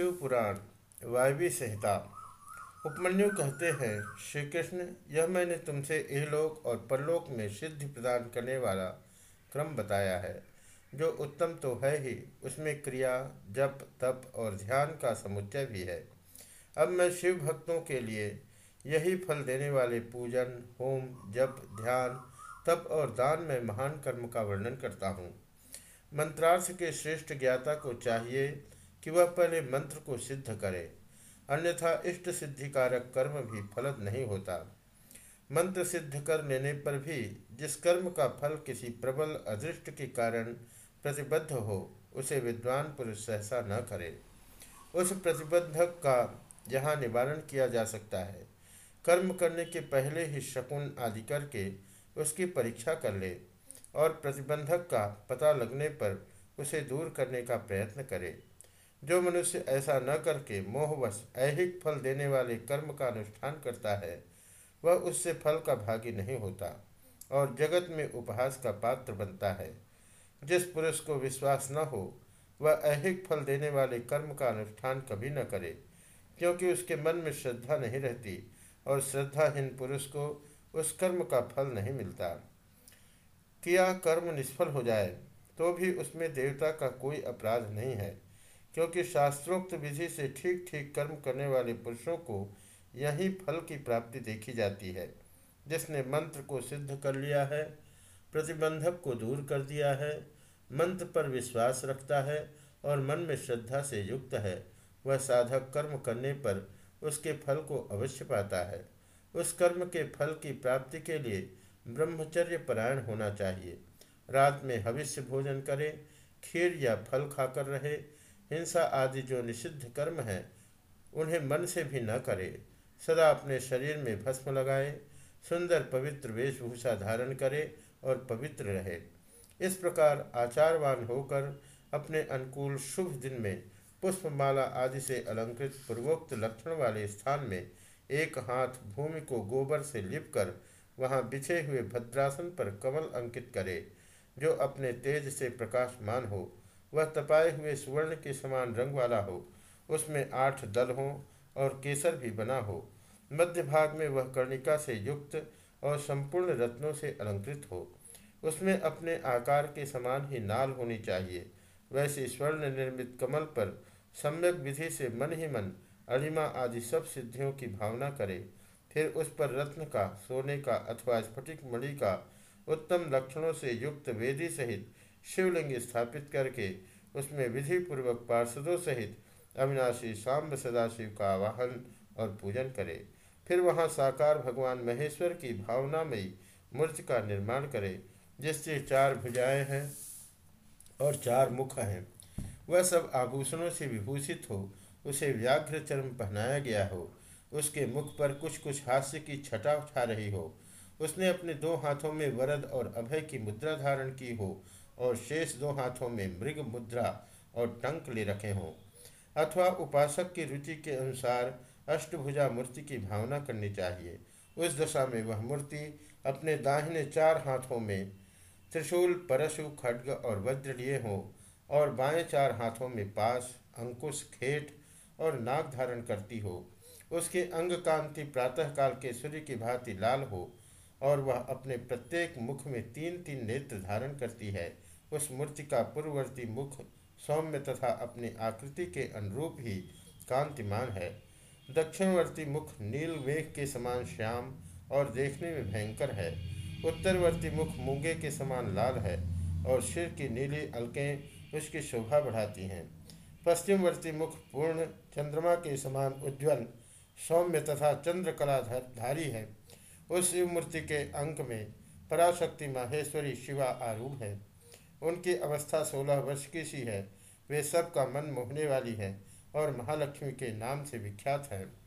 शिव पुराण वायवी संहिता। उपमन्यु कहते हैं श्री कृष्ण यह मैंने तुमसे इहलोक और परलोक में सिद्धि प्रदान करने वाला क्रम बताया है, जो उत्तम तो है ही, उसमें क्रिया, जप, तप और ध्यान का समुच्चय भी है। अब मैं शिव भक्तों के लिए यही फल देने वाले पूजन, होम, जप, ध्यान, तप और दान में महान कर्म का वर्णन करता हूँ। मंत्रार्थ के श्रेष्ठ ज्ञाता को चाहिए कि वह पहले मंत्र को सिद्ध करे, अन्यथा इष्ट सिद्धिकारक कर्म भी फलद नहीं होता। मंत्र सिद्ध कर लेने पर भी जिस कर्म का फल किसी प्रबल अदृष्ट के कारण प्रतिबद्ध हो, उसे विद्वान पुरुष सहसा न करे। उस प्रतिबंधक का यहाँ निवारण किया जा सकता है। कर्म करने के पहले ही शकुन आदि करके उसकी परीक्षा कर ले और प्रतिबंधक का पता लगने पर उसे दूर करने का प्रयत्न करे। जो मनुष्य ऐसा न करके मोहवश ऐहिक फल देने वाले कर्म का अनुष्ठान करता है, वह उससे फल का भागी नहीं होता और जगत में उपहास का पात्र बनता है। जिस पुरुष को विश्वास न हो, वह ऐहिक फल देने वाले कर्म का अनुष्ठान कभी न करे, क्योंकि उसके मन में श्रद्धा नहीं रहती और श्रद्धाहीन पुरुष को उस कर्म का फल नहीं मिलता। किया कर्म निष्फल हो जाए तो भी उसमें देवता का कोई अपराध नहीं है। क्योंकि शास्त्रोक्त विधि से ठीक ठीक कर्म करने वाले पुरुषों को यही फल की प्राप्ति देखी जाती है, जिसने मंत्र को सिद्ध कर लिया है, प्रतिबंधक को दूर कर दिया है, मंत्र पर विश्वास रखता है और मन में श्रद्धा से युक्त है, वह साधक कर्म करने पर उसके फल को अवश्य पाता है। उस कर्म के फल की प्राप्ति के लिए ब्रह्मचर्य परायण होना चाहिए। रात में हविष्य भोजन करे, खीर या फल खाकर रहे हिंसा आदि जो निषिद्ध कर्म है, उन्हें मन से भी न करे। सदा अपने शरीर में भस्म लगाए, सुंदर पवित्र वेशभूषा धारण करे और पवित्र रहे। इस प्रकार आचारवान होकर अपने अनुकूल शुभ दिन में पुष्पमाला आदि से अलंकृत पूर्वोक्त लक्षण वाले स्थान में एक हाथ भूमि को गोबर से लिप कर वहाँ बिछे हुए भद्रासन पर कमल अंकित करे, जो अपने तेज से प्रकाशमान हो। वह तपाए हुए सुवर्ण के समान रंग वाला हो। उसमें आठ दल हों और केसर भी बना हो। मध्य भाग में वह कर्णिका से युक्त और संपूर्ण रत्नों से अलंकृत हो। उसमें अपने आकार के समान ही नाल होनी चाहिए। वैसे स्वर्ण निर्मित कमल पर सम्यक विधि से मन ही मन अलिमा आदि सब सिद्धियों की भावना करे। फिर उस पर रत्न का, सोने का अथवा स्फटिक मणि का उत्तम लक्षणों से युक्त वेदी सहित शिवलिंग स्थापित करके उसमें विधि पूर्वक पार्षदों सहित अविनाशी सांब सदाशिव का आवाहन और पूजन करे। फिर वहाँ साकार भगवान महेश्वर की भावना में मूर्ति का निर्माण करे, जिससे चार भुजाएँ हैं और चार मुख हैं। वह सब आभूषणों से विभूषित हो, उसे व्याघ्र चर्म पहनाया गया हो। उसके मुख पर कुछ कुछ हास्य की छटा उठा रही हो। उसने अपने दो हाथों में वरद और अभय की मुद्रा धारण की हो और शेष दो हाथों में मृग मुद्रा और टंक ले रखे हों, अथवा उपासक की रुचि के अनुसार अष्टभुजा मूर्ति की भावना करनी चाहिए। उस दशा में वह मूर्ति अपने दाहिने चार हाथों में त्रिशूल, परशु, खड्ग और वज्र लिए हों और बाएँ चार हाथों में पास अंकुश, खेट और नाग धारण करती हो। उसके अंग कांति प्रातःकाल के सूर्य की भांति लाल हो और वह अपने प्रत्येक मुख में तीन तीन नेत्र धारण करती है। उस मूर्ति का पूर्ववर्ती मुख, सौम्य तथा अपनी आकृति के अनुरूप ही कांतिमान है। दक्षिणवर्ती मुख नील वेग के समान श्याम और देखने में भयंकर है। उत्तरवर्ती मुख मूँगे के समान लाल है और सिर की नीली अलकें उसकी शोभा बढ़ाती हैं। पश्चिमवर्ती मुख पूर्ण चंद्रमा के समान उज्ज्वल, सौम्य तथा चंद्रकला धारी है। उस शिव मूर्ति के अंक में पराशक्ति माहेश्वरी शिवा आरूढ़ है। उनकी अवस्था सोलह वर्ष की सी है। वे सबका मन मोहने वाली है और महालक्ष्मी के नाम से विख्यात है।